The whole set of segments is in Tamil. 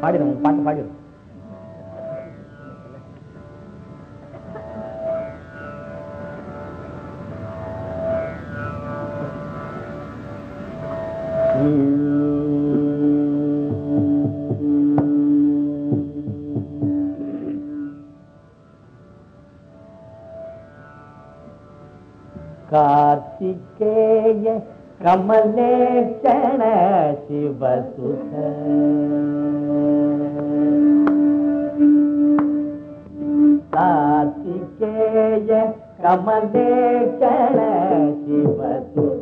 பாடிடும் பாட்டு பாடிடும் ಶಿಕೇಯ ಕಮಲೇಶಣ ಶಿವಸುತ Kartikeya ಕಮಲೇಶಣ ಶಿವಸುತ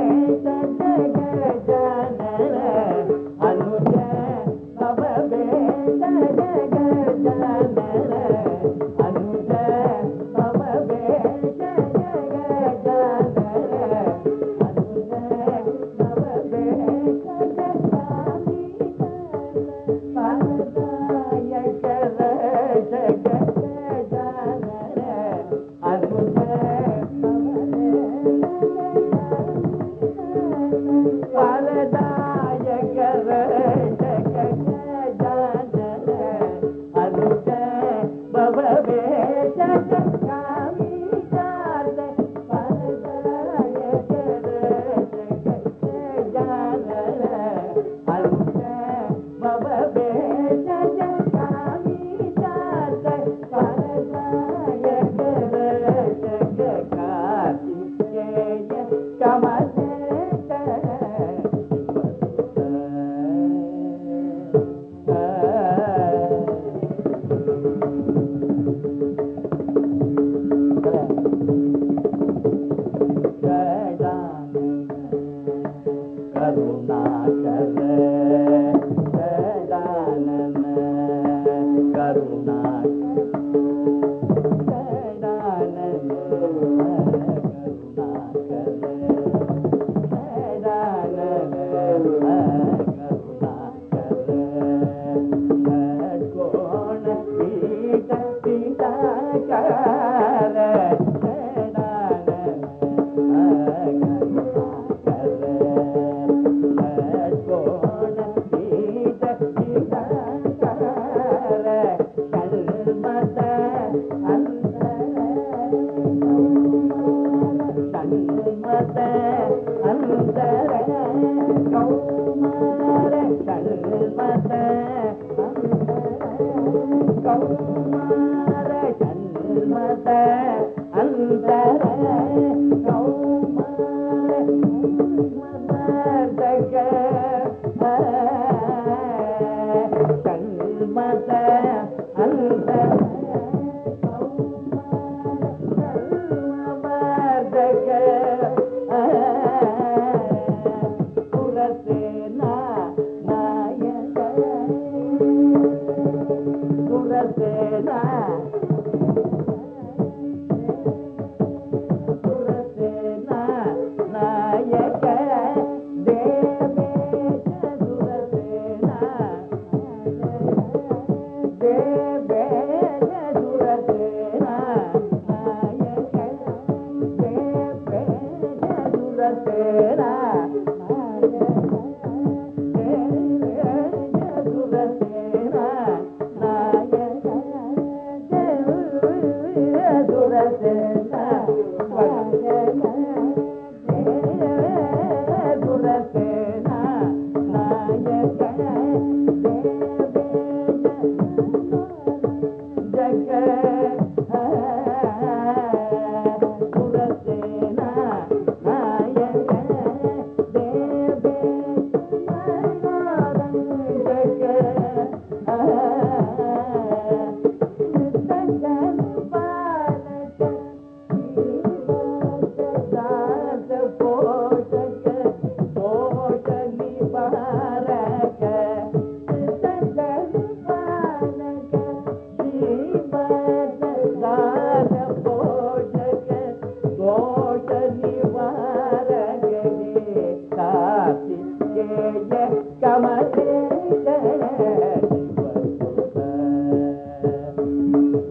We will not karuna kare கல்மத கௌமார கல்மத அந்தர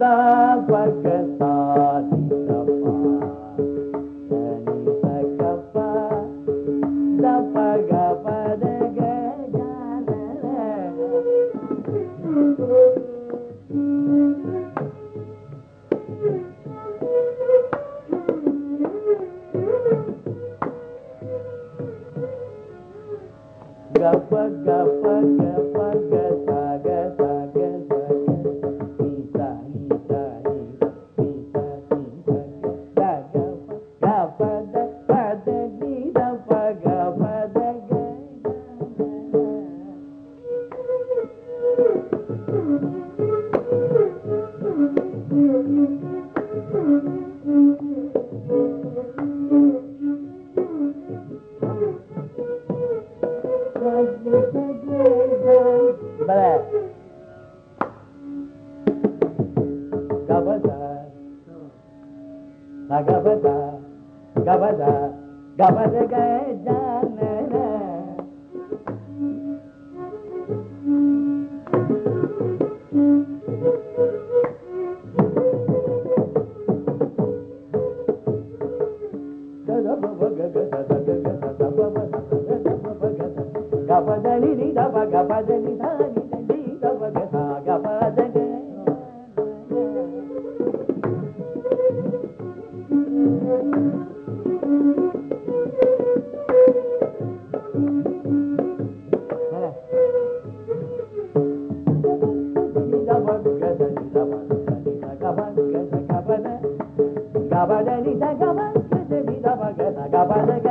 da barca está गए जा గబడలి దగమ కృతి దబగ గబడగ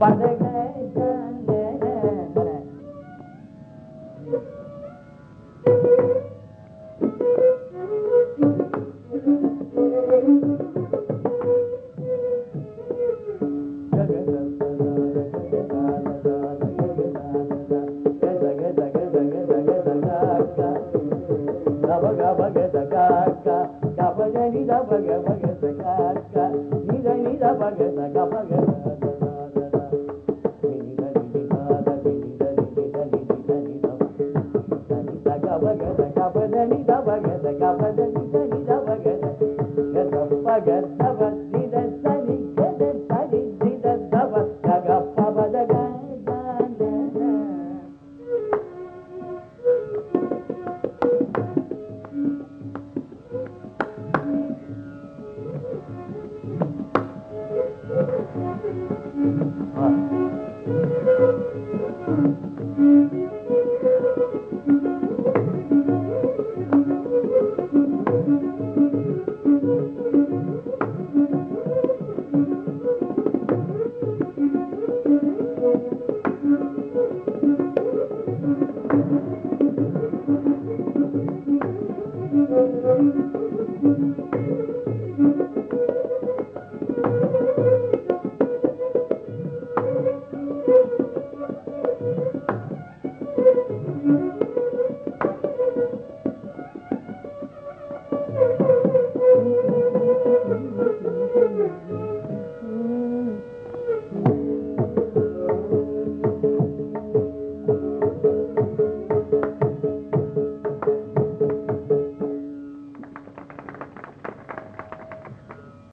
பதக